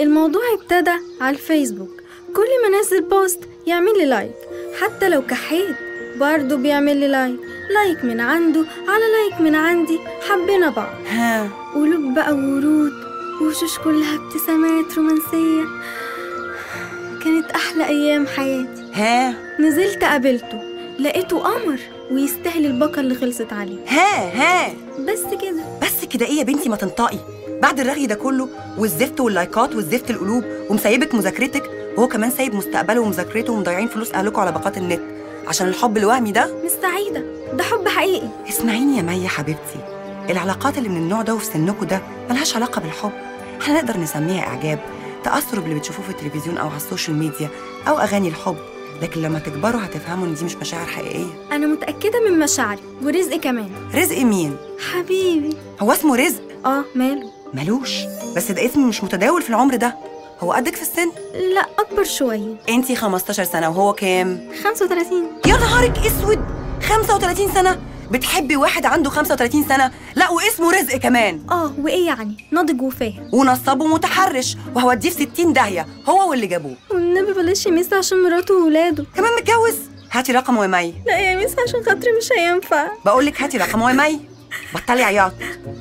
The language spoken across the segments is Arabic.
الموضوع ابتدى على الفيسبوك. كل ما انزل post يعمل لي like. حتى لو كحيت برضه بيعمل لي like. like من عنده على like من عندي. حبينا بعض. ها. قلوب بقى وورود وشوش كلها ابتسامات رومانسية. كانت أحلى أيام حياتي. ها. نزلت قابلته. لقيته قمر ويستاهل الباقة اللي خلصت عليه. ها ها. بس كده. بس كده إيه يا بنتي ما تنطقي. بعد الرغي ده كله والزفت واللايكات والزفت القلوب ومسيبك مذاكرتك وهو كمان سايب مستقبله ومذاكرته ومضيعين فلوس اهلكم على باقات النت. عشان الحب الوهمي ده؟ Miss سعيدة. ده حب حقيقي. اسمعيني يا مي حبيبتي. العلاقات اللي من النوع ده وفي سنكوا ده ملهاش علاقة بالحب. إحنا نقدر نسميها إعجاب تأثروا باللي بتشوفوه في التلفزيون أو على ال social media أو أغاني الحب. لكن لما تكبروا هتفهموا إن دي مش مشاعر حقيقية. أنا متأكدة من مشاعري. ورزق كمان. رزق مين؟ حبيبي. هو اسمه رزق؟ آه ماله. ملوش بس ده اسم مش متداول في العمر ده. هو قدك في السن؟ لا أكبر شوية. انتي 15 سنة وهو كام؟ 35 يا نهارك أسود! 35 سنة! بتحبي واحد عنده 35 سنة؟ لا واسمه رزق كمان. آه وإيه يعني؟ ناضج وفاهم. ونصاب ومتحرش وهوديه في 60 داهية. هو واللي جابوه. والنبي بلاش يميس عشان مراته وولاده. كمان متجوز؟ هاتي رقمه يا مي لا يا Miss عشان خاطري مش هينفع. بقول لك هاتي رقمه يا مي بطلي عياط.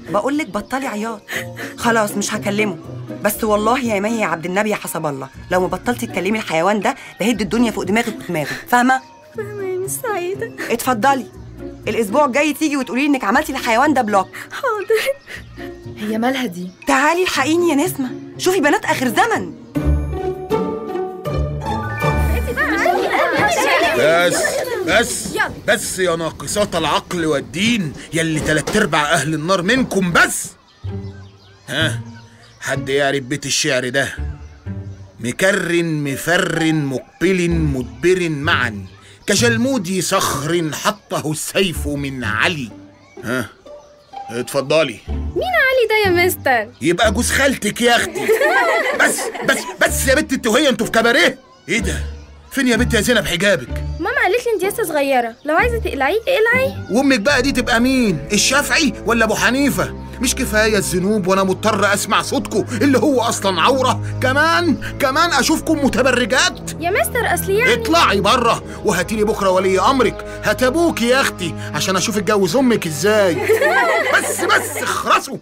بقول لك بطلي عياط. خلاص مش هكلمه. بس والله يا مي يا عبد النبي يا حسب الله لو ما بطلتي تكلمي الحيوان ده لأهد الدنيا فوق دماغك ودماغه فاهمة؟ فاهمة يا Miss سعيدة. اتفضلي. الأسبوع الجاي تيجي وتقولي لي إنك عملتي الحيوان ده block. حاضر. هي مالها دي؟ تعالي الحقيني يا نسمة. شوفي بنات آخر زمن. بس. بس بس يا ناقصات العقل والدين يلي تلات ارباع أهل النار منكم بس. ها؟ حد يعرف بيت الشعر ده؟ مكر مفر مقبل مدبر معا. كجلمود صخر حطه السيف من علي. ها؟ اتفضلي. علي ده يا مستر؟ يبقى جوز خالتك يا أختي. بس بس بس يا بنت أنتوا هي أنتوا في كباريه؟ إيه ده؟ فين يا بنت يا زينب حجابك؟ لي انت لسه صغيرة. لو عايزة تقلعيه اقلعيه وأمك بقى دي تبقى مين؟ الشافعي ولا أبو حنيفة؟ مش كفاية الذنوب وأنا مضطر أسمع صوتكم اللي هو أصلا عورة. كمان كمان أشوفكم متبرجات. يا مستر أصل يعني اطلعي بره وهاتيلي بكرة ولي أمرك. هات أبوك يا أختي عشان أشوف اتجوز أمك إزاي. بس بس اخرسوا.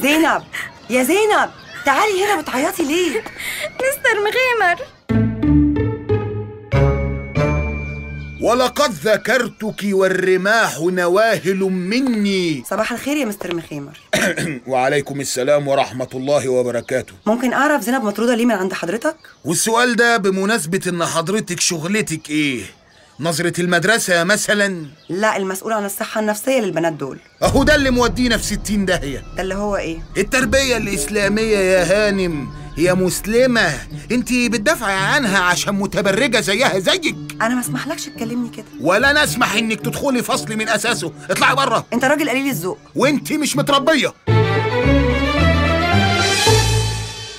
زينب يا زينب تعالي هنا بتعيطي ليه؟ مستر مغامر. ولقد ذكرتك والرماح نواهل مني. صباح الخير يا مستر مخيمر وعليكم السلام ورحمة الله وبركاته. ممكن أعرف زينب مطرودة ليه من عند حضرتك؟ والسؤال ده بمناسبة إن حضرتك شغلتك إيه؟ نظرة المدرسة مثلا؟ لا المسؤول عن الصحة النفسية للبنات دول. أهو ده اللي مودينا في ستين داهية. ده اللي هو إيه؟ التربية الإسلامية يا هانم. هي مسلمة. انت بتدافعي عنها عشان متبرجة زيها زيك. أنا ما اسمحلكش تكلمني كده. ولا نسمح إنك تدخلي فصل من أساسه. اطلعي بره أنت راجل قليل الذوق. وانت مش متربية.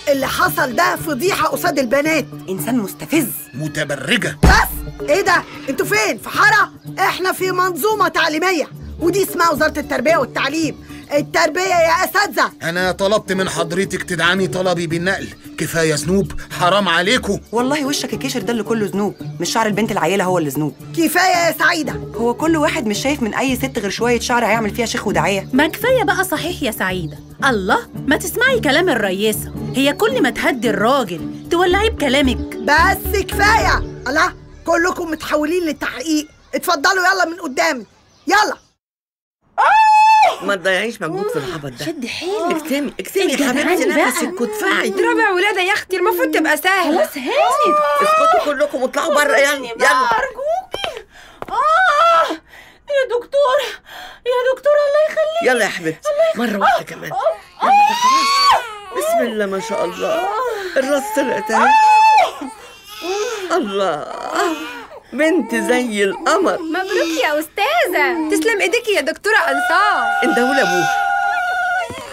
اللي حصل ده فضيحة قصاد البنات. إنسان مستفز. متبرجة. بس! إيه ده؟ أنتوا فين؟ في حارة؟ إحنا في منظومة تعليمية. ودي اسمها وزارة التربية والتعليم. التربية يا أساتذة أنا طلبت من حضرتك تدعمي طلبي بالنقل. كفاية ذنوب حرام عليكم. والله وشك الكشر ده اللي كله ذنوب مش شعر البنت العيلة هو اللي ذنوب كفاية يا سعيدة. هو كل واحد مش شايف من أي ست غير شوية شعر هيعمل فيها شيخ وداعيه ما كفاية بقى صحيح يا سعيدة. الله ما تسمعي كلام الريسة هي كل ما تهدي الراجل تولعيه بكلامك. بس كفاية. الله كلكم متحولين للتحقيق اتفضلوا يلا من قدامي. يلا. ما تضيعيش مجهود في العبط ده. شد حيلك. اكتمي اكتمي يا حبيبتي. نفسك وادفعي رابع ولادة يا أختي المفروض تبقى سهلة. خلاص هاني اسكتوا كلكم واطلعوا بره. يلا يلا. أرجوكي. آه يا دكتورة يا دكتورة الله يخليك. يلا يا حبيبتي مرة واحدة كمان. يلا ده خلاص. بسم الله ما شاء الله. الراس طلعت أهي. الله. بنت زي القمر. مبروك يا أستاذة. تسلم إيديكي يا دكتورة أنصار اندهوا ابوه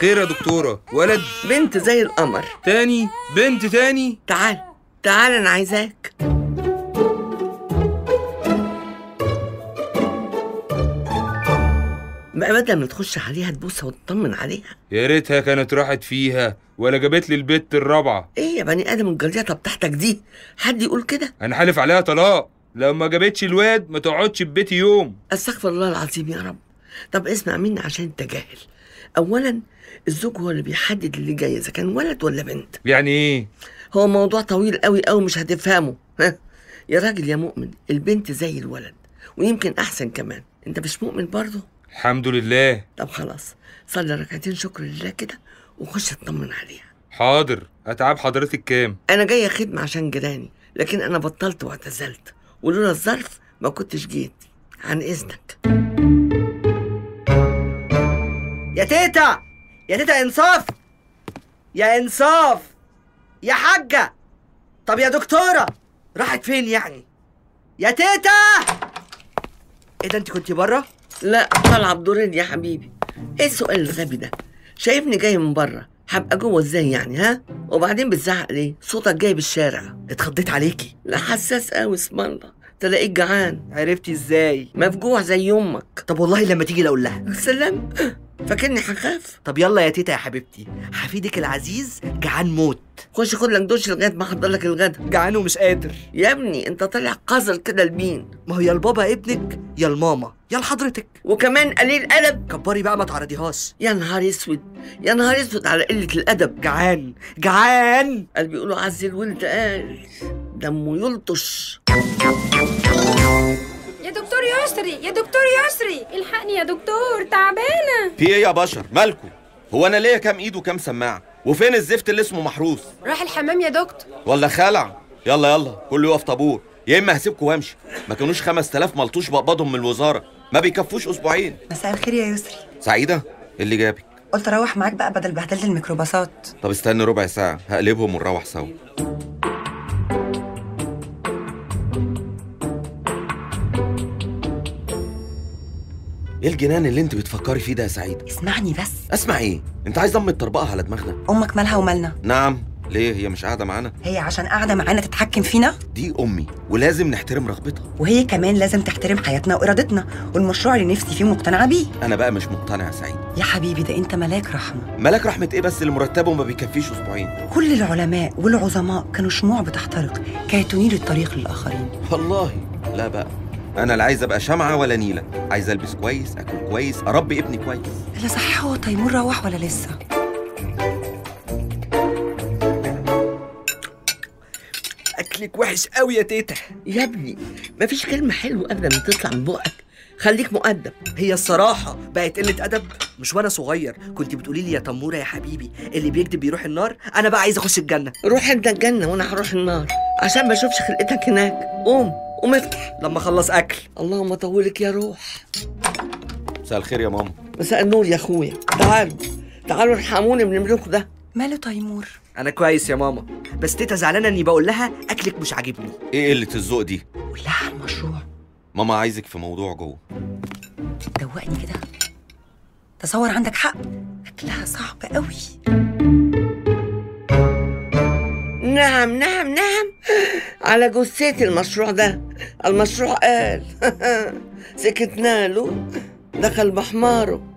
خير يا دكتورة. ولد. بنت زي القمر. تاني. بنت تاني. تعال. تعال أنا عايزاك. يبقى بدل ما تخش عليها تبوسها وتطمن عليها. يا ريتها كانت راحت فيها ولا جابت لي البت الرابعة. إيه يا بني آدم الجليطه بتاعتك دي. حد يقول كده؟ أنا حالف عليها طلاق. لو ما جابتش الواد ما تقعدش في بيتي يوم. استغفر الله العظيم يا رب. طب اسمع مني عشان انت جاهل اولا الزوج هو اللي بيحدد اللي جاي إذا كان ولد ولا بنت. يعني إيه؟ هو موضوع طويل قوي قوي مش هتفهمه. ها؟ يا راجل يا مؤمن البنت زي الولد ويمكن أحسن كمان. أنت مش مؤمن برضه؟ الحمد لله. طب خلاص صلي ركعتين شكر لله كده وخش اطمن عليها. حاضر. اتعاب حضرتك كام؟ أنا جاية خدمة عشان جيراني لكن أنا بطلت واعتزلت. ولولا الظرف ما كنتش جيت. عن إذنك. يا تيتا! يا تيتا إنصاف! يا إنصاف! يا حاجة! طب يا دكتورة! راحت فين يعني؟ يا تيتا! إيه ده أنت كنتي بره لا طالعه بدورين يا حبيبي. إيه السؤال الغبي ده؟ شايفني جاي من بره هبقى جوه إزاي يعني ها؟ وبعدين بتزعق ليه؟ صوتك جاي بالشارع. اتخضيت عليكي. لا حساس قوي اسم الله. تلاقيك جعان. عرفتي إزاي؟ مفجوع زي أمك طب والله لما تيجي لأقول لها. سلام. فاكرني هخاف. طب يلا يا تيتا يا حبيبتي. حفيدك العزيز جعان موت. خش خد لك دوش لغاية ما احضر لك الغدا. جعان ومش قادر. يا ابني انت طالع قذر كده لمين؟ ما هو يا البابا ابنك يا الماما يا لحضرتك. وكمان قليل ادب كبري بقى ما تعرضيهاش. يا نهار أسود يا نهار أسود على قلة الأدب. جعان جعان. قال بيقولوا عز الولد قال دمه يلطش. يا دكتور يسري يا دكتور يسري الحقني يا دكتور تعبانة. في إيه يا بشر؟ مالكم هو أنا ليا كام إيد وكام سماعة؟ وفين الزفت اللي اسمه محروس؟ راح الحمام يا دكتور. ولا خلع؟ يلا يلا كله يقف طابور. يا إما هسيبكم وأمشي. ما كانوش 5000 ملطوش بقبضهم من الوزارة. ما بيكفوش أسبوعين. مساء الخير يا يسري. سعيدة؟ إيه اللي جابك؟ قلت أروح معاك بقى بدل بهدلة الميكروباصات. طب استنى ربع ساعة. هقلبهم ونروح سوا. إيه الجنان اللي أنت بتفكري فيه ده يا سعيد؟ اسمعني بس. أسمع إيه؟ أنت عايز ضم الطربقه على دماغنا. أمك مالها ومالنا؟ نعم. ليه؟ هي مش قاعدة معانا. هي عشان قاعدة معانا تتحكم فينا؟ دي أمي ولازم نحترم رغبتها. وهي كمان لازم تحترم حياتنا وإرادتنا والمشروع اللي نفسي فيه مقتنعة بيه. أنا بقى مش مقتنع يا سعيد. يا حبيبي ده أنت ملاك رحمة. ملاك رحمة إيه بس؟ اللي مرتبه ما بيكفيش أسبوعين. كل العلماء والعظماء كانوا شموع بتحترق كي تنير الطريق للآخرين. والله. لا بقى. أنا لا عايز أبقى شمعة ولا نيلة. عايز ألبس كويس أكل كويس أربي ابني كويس. اللي صحيح هو تيمور روح ولا لسه؟ أكلك وحش قوي يا تيتا. يا ابني مفيش كلمة حلوة ابدا تطلع من بقك. خليك مؤدب. هي الصراحة بقت قلة أدب. مش وأنا صغير كنت بتقولي لي يا تمورة يا حبيبي اللي بيكذب بيروح النار أنا بقى عايز أخش الجنة. روح انت الجنة وأنا هروح النار عشان ما أشوفش خلقتك هناك. قوم قوم افتح. لما أخلص أكل. اللهم طولك يا روح. مساء الخير يا ماما. مساء النور يا أخويا. تعالوا تعالوا ارحموني من ابنكم ده. ماله تيمور؟ أنا كويس يا ماما بس تيتا زعلانة إني بقول لها أكلك مش عاجبني. إيه قلة الذوق دي؟ قول لها ماما عايزك في موضوع جوه. دوقني كده. تصور عندك حق. اكلها صعب قوي. نعم نعم نعم. على جثتي المشروع ده. المشروع قال. سكتنا له. دخل بحماره.